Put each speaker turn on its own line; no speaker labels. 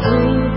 green